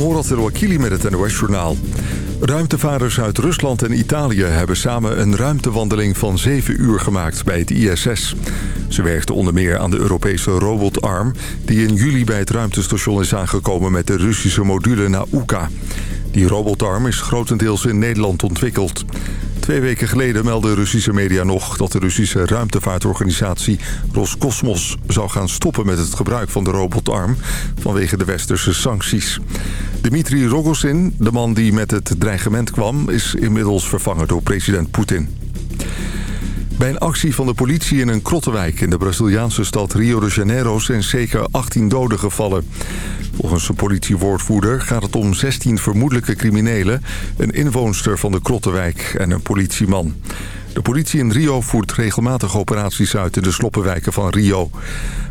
Morat El-Wakili met het NOS-journaal. Ruimtevaarders uit Rusland en Italië hebben samen een ruimtewandeling van 7 uur gemaakt bij het ISS. Ze werkten onder meer aan de Europese robotarm... die in juli bij het ruimtestation is aangekomen met de Russische module Nauka. Die robotarm is grotendeels in Nederland ontwikkeld. Twee weken geleden meldde Russische media nog dat de Russische ruimtevaartorganisatie Roscosmos zou gaan stoppen met het gebruik van de robotarm vanwege de westerse sancties. Dmitri Rogozin, de man die met het dreigement kwam, is inmiddels vervangen door president Poetin. Bij een actie van de politie in een krottenwijk in de Braziliaanse stad Rio de Janeiro zijn zeker 18 doden gevallen. Volgens een politiewoordvoerder gaat het om 16 vermoedelijke criminelen, een inwoonster van de krottenwijk en een politieman. De politie in Rio voert regelmatig operaties uit in de sloppenwijken van Rio.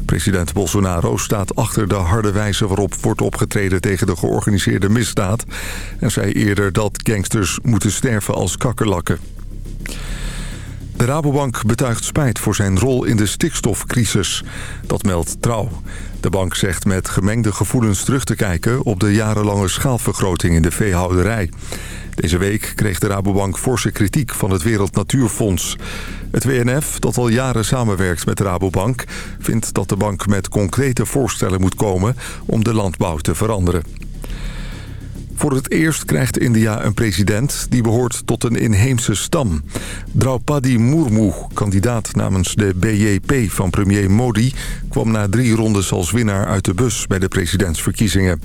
President Bolsonaro staat achter de harde wijze waarop wordt opgetreden tegen de georganiseerde misdaad... en zei eerder dat gangsters moeten sterven als kakkerlakken. De Rabobank betuigt spijt voor zijn rol in de stikstofcrisis. Dat meldt Trouw. De bank zegt met gemengde gevoelens terug te kijken... op de jarenlange schaalvergroting in de veehouderij. Deze week kreeg de Rabobank forse kritiek van het Wereld Natuurfonds. Het WNF, dat al jaren samenwerkt met de Rabobank... vindt dat de bank met concrete voorstellen moet komen... om de landbouw te veranderen. Voor het eerst krijgt India een president die behoort tot een inheemse stam. Draupadi Murmu, kandidaat namens de BJP van premier Modi... kwam na drie rondes als winnaar uit de bus bij de presidentsverkiezingen.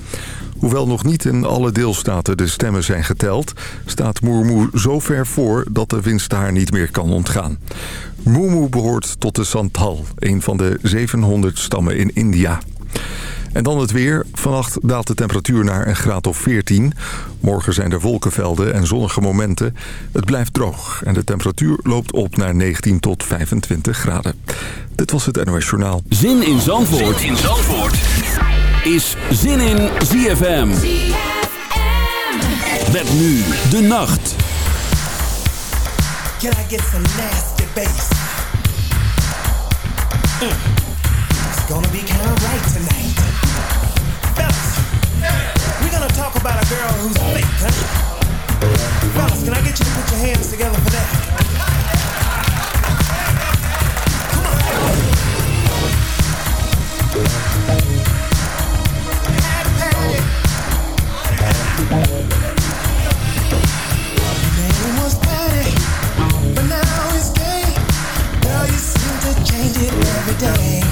Hoewel nog niet in alle deelstaten de stemmen zijn geteld... staat Murmu zo ver voor dat de winst haar niet meer kan ontgaan. Murmu behoort tot de Santhal, een van de 700 stammen in India. En dan het weer. Vannacht daalt de temperatuur naar een graad of 14. Morgen zijn er wolkenvelden en zonnige momenten. Het blijft droog en de temperatuur loopt op naar 19 tot 25 graden. Dit was het NOS Journaal. Zin in Zandvoort, zin in Zandvoort. is Zin in ZFM. ZFM. Met nu de nacht. Can I get some nasty bass? Mm. It's gonna be kind of right tonight. We're gonna talk about a girl who's fake, huh? Fellas, can I get you to put your hands together for that? Come Name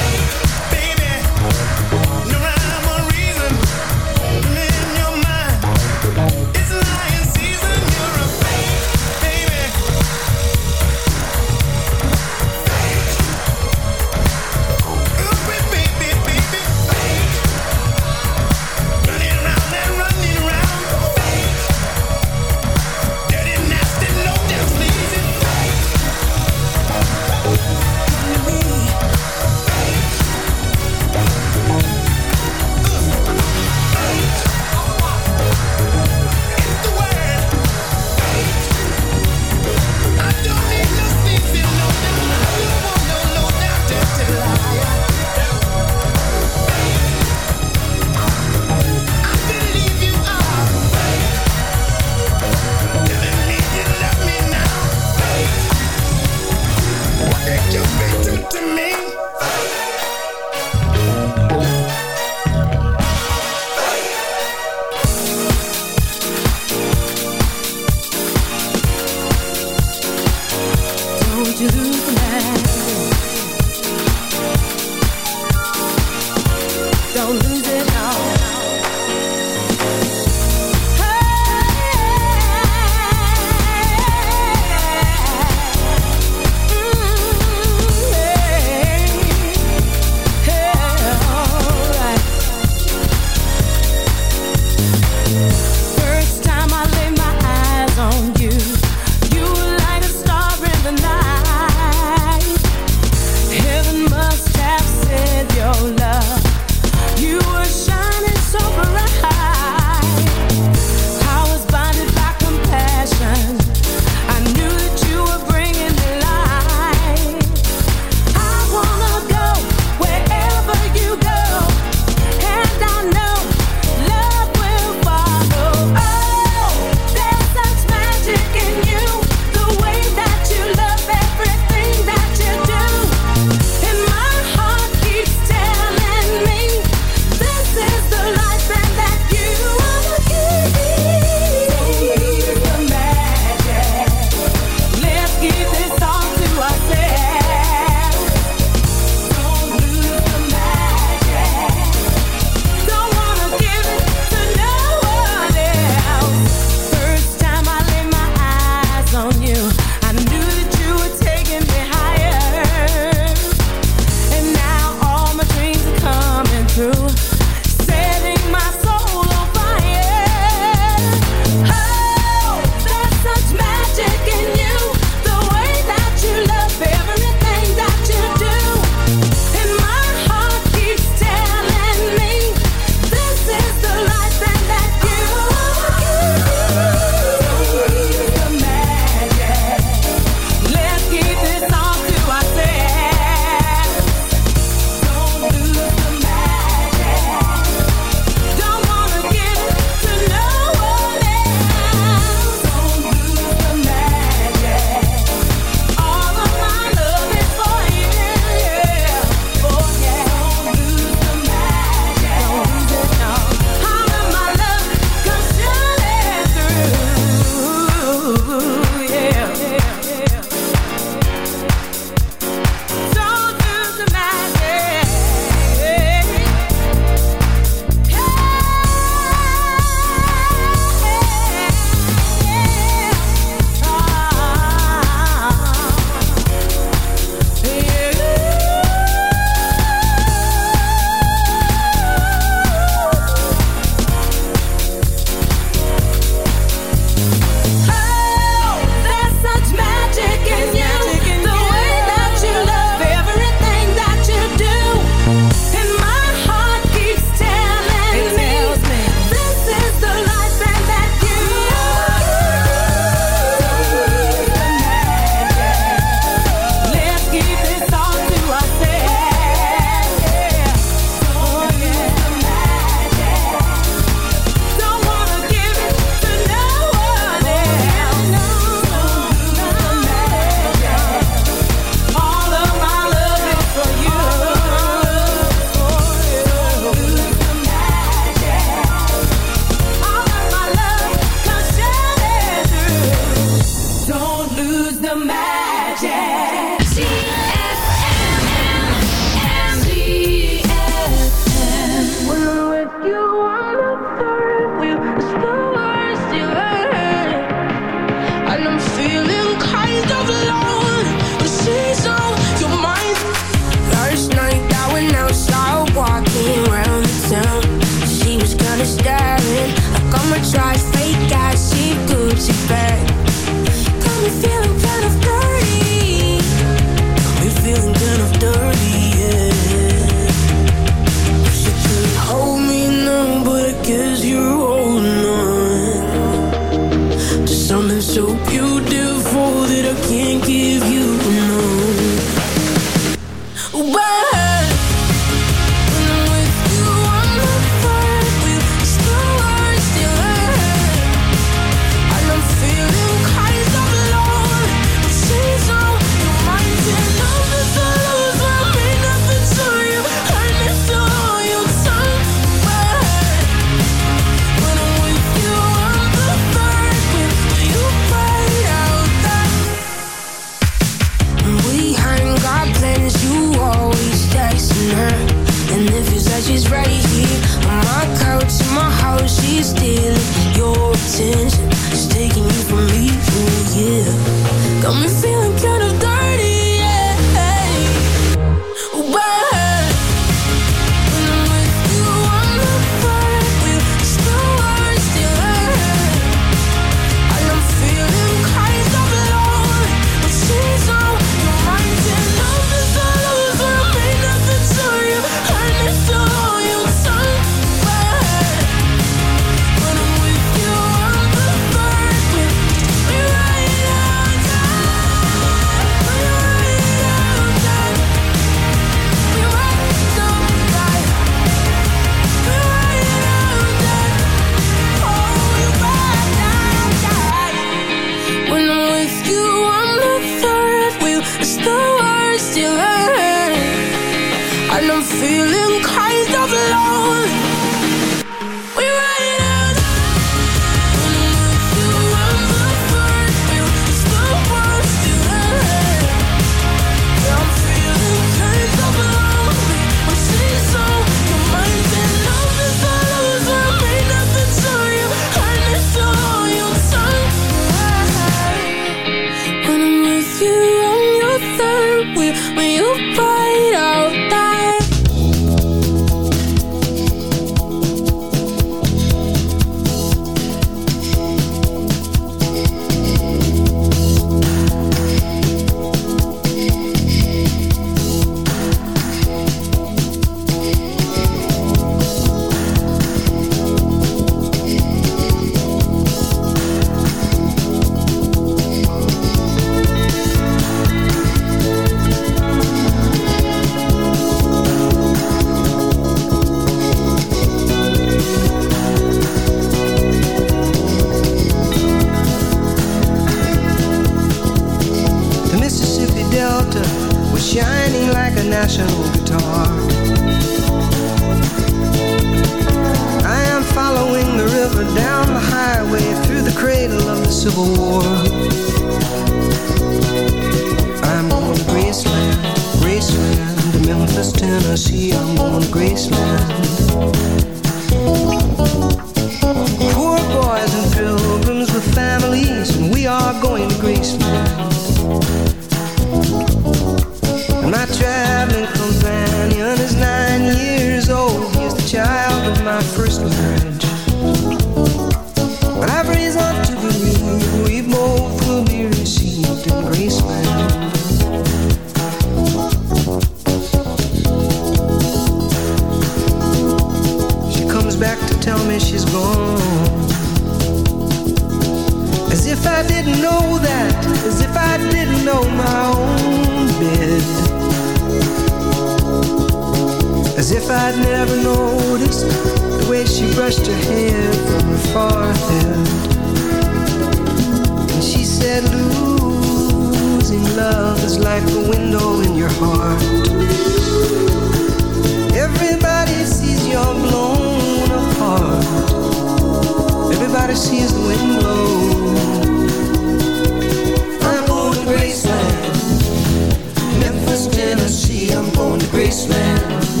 going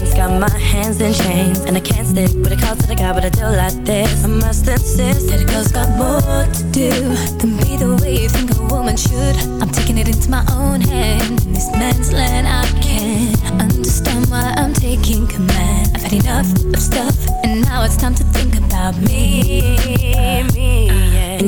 Chains, got my hands in chains, and I can't stick with a call to the guy, but I do like this. I must insist that a girl's got more to do than be the way you think a woman should. I'm taking it into my own hand. In this man's land, I can't understand why I'm taking command. I've had enough of stuff, and now it's time to think about me. me.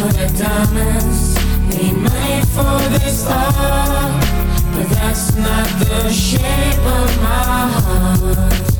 Know that diamonds need money for this art, but that's not the shape of my heart.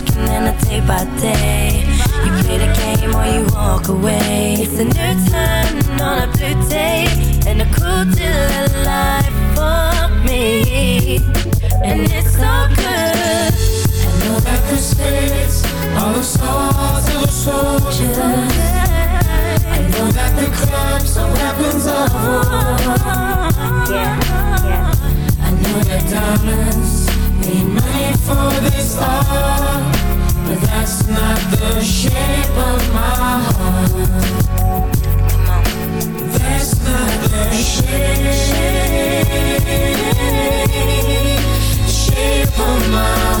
and a day by day. You play the game or you walk away. It's a new turn on a blue day and a cool deal of life for me. And it's so good. I know that the spirits are the stars of the soldiers. I know that the clubs are weapons of war. I know that diamonds need money for this art. But that's not the shape of my heart That's not the shape Shape of my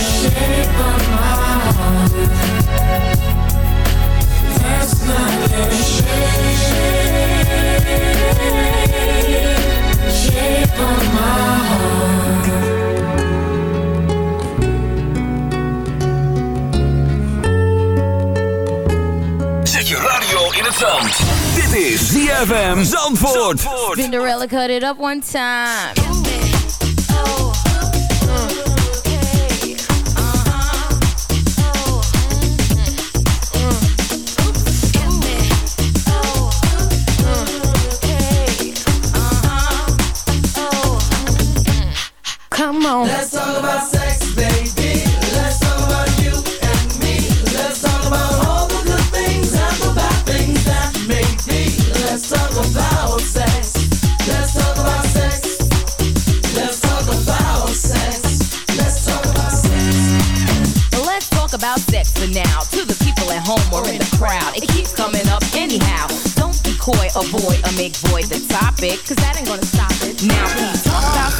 Shape of my heart. That's not the shape of my heart. That's not the shape. Zet je radio in het zand. Is ZFM Zandvoort. Cinderella cut it up one time. Come on. Let's talk about sex, baby. Let's talk about you and me. Let's talk about all the good things and the bad things that make me. Let's talk about sex. Let's talk about sex. Let's talk about sex. Let's talk about sex. Let's talk about sex for now. To the people at home or in the crowd. It keeps coming up anyhow. Don't be coy, avoid, or make void the topic. Cause that ain't gonna stop it. Now we talk about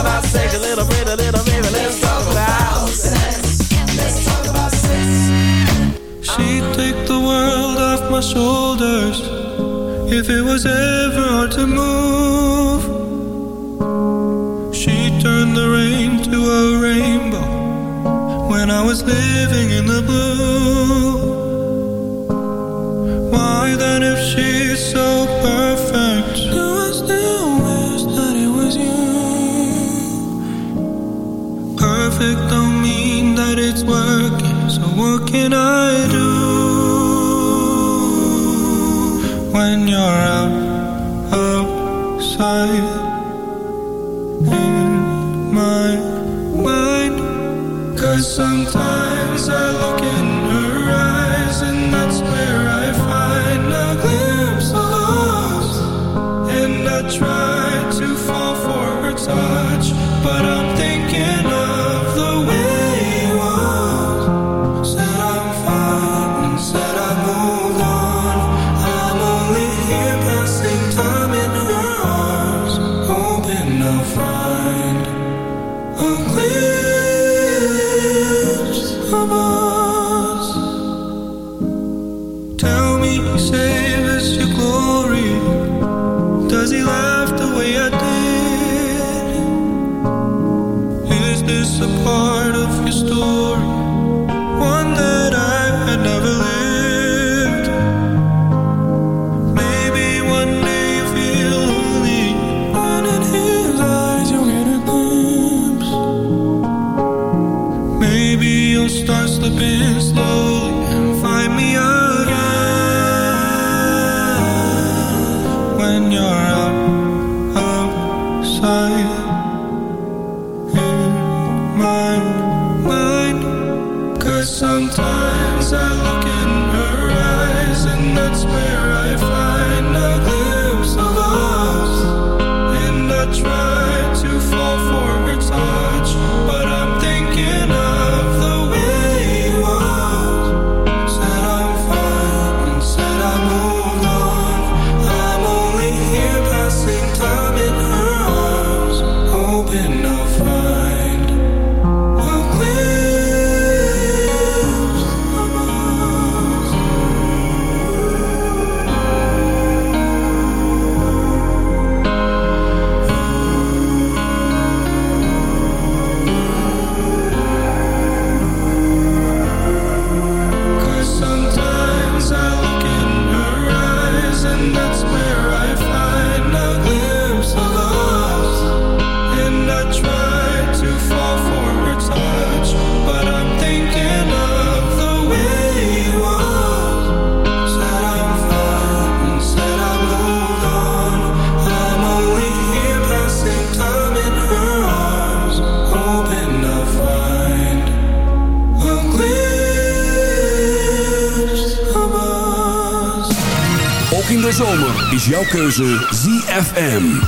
About sex a little bit, a little baby. Let's talk about sex. Let's talk about sex. She'd take the world off my shoulders if it was ever hard to move. She turned the rain to a rainbow when I was living in the blue. Why then, if she's so perfect, can I do keuze. ZFM.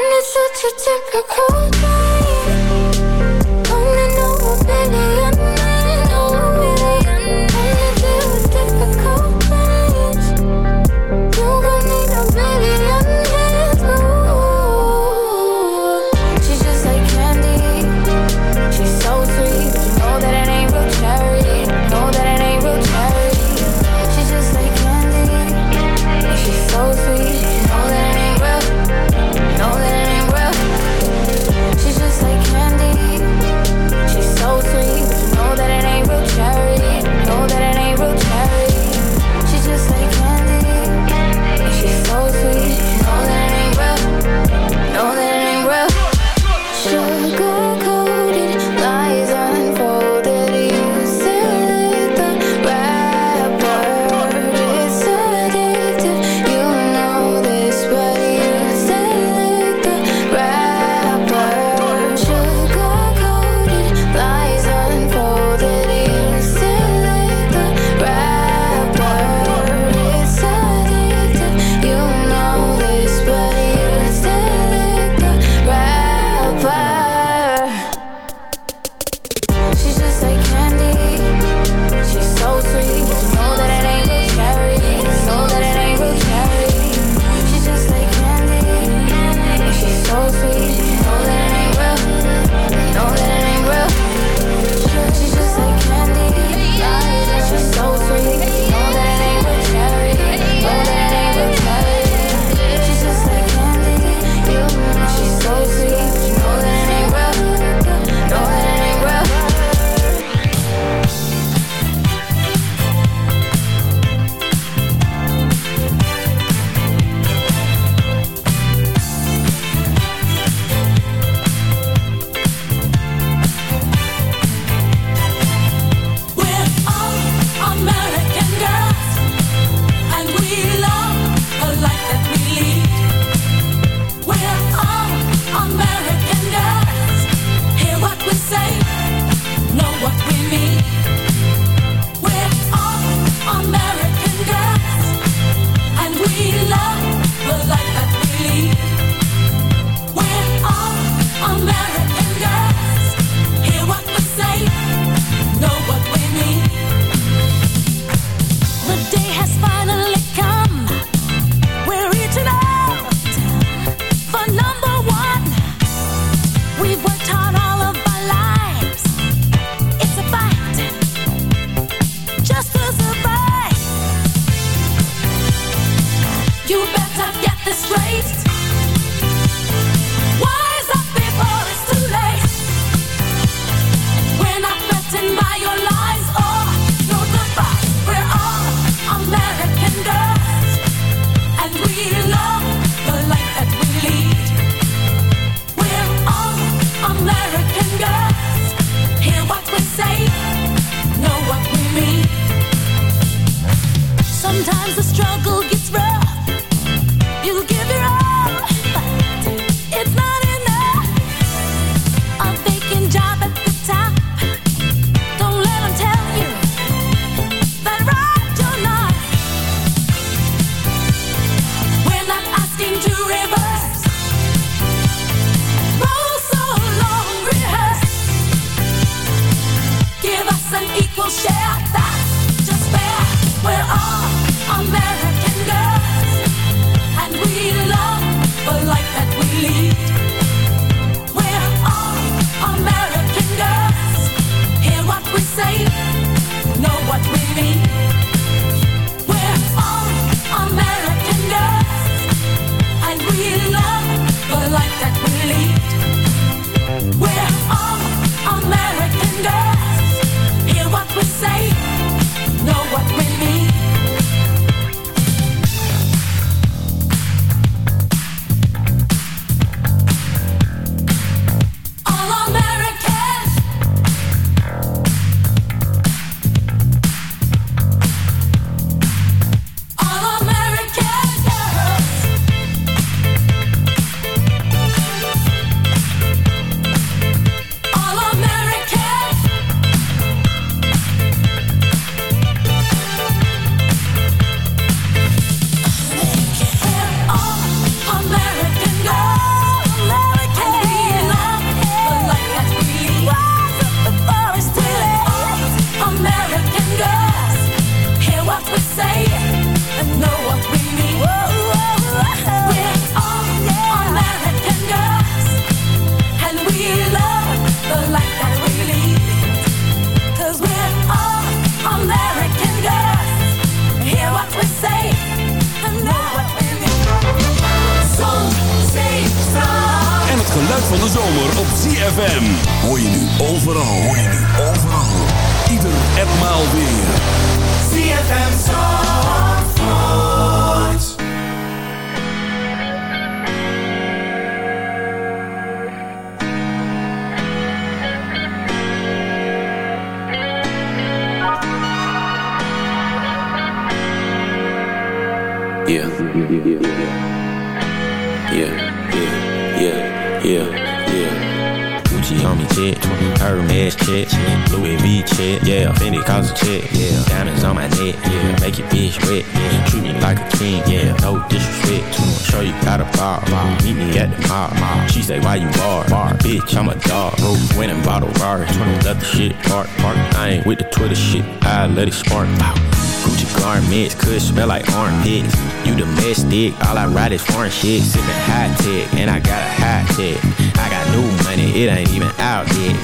Foreign. Sipping high tech, and I got a high tech. I got new money, it ain't even out yet.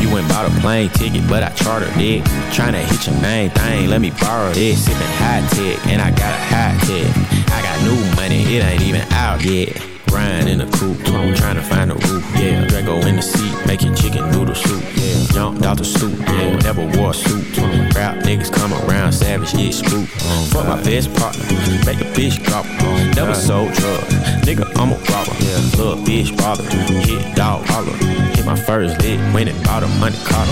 You went bought a plane ticket, but I chartered it. Tryna hit your main thing, let me borrow this. Sipping high tech, and I got a high tech. I got new money, it ain't even out yet. Grind in the coupe, trying to find a roof, yeah. Drago in the seat, making chicken noodle soup, yeah. Jumped out the stoop, yeah. Never wore a suit. Rap niggas come around, savage, get spook. Fuck my best partner, make a bitch drop. Never sold drugs, nigga, I'm a robber. Yeah. Little bitch bother, hit dog holler. Hit my first lick, went and bought a money God.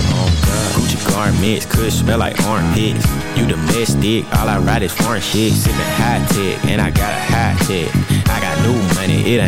Gucci garments, could smell like armpits. You domestic, all I ride is foreign shit. Sipping high tech, and I got a high tech. I got new money, it ain't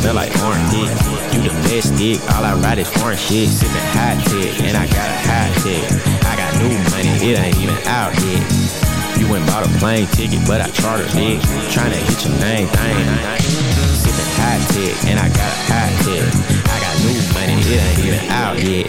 Smell like orange dick. You domestic, all I ride is foreign shit. Sipping high tech, and I got a high tech. I got new money, it ain't even out yet. You went bought a plane ticket, but I chartered it. Tryna hit your main thing. Sipping high tech, and I got a high tech. I got new money, it ain't even out yet.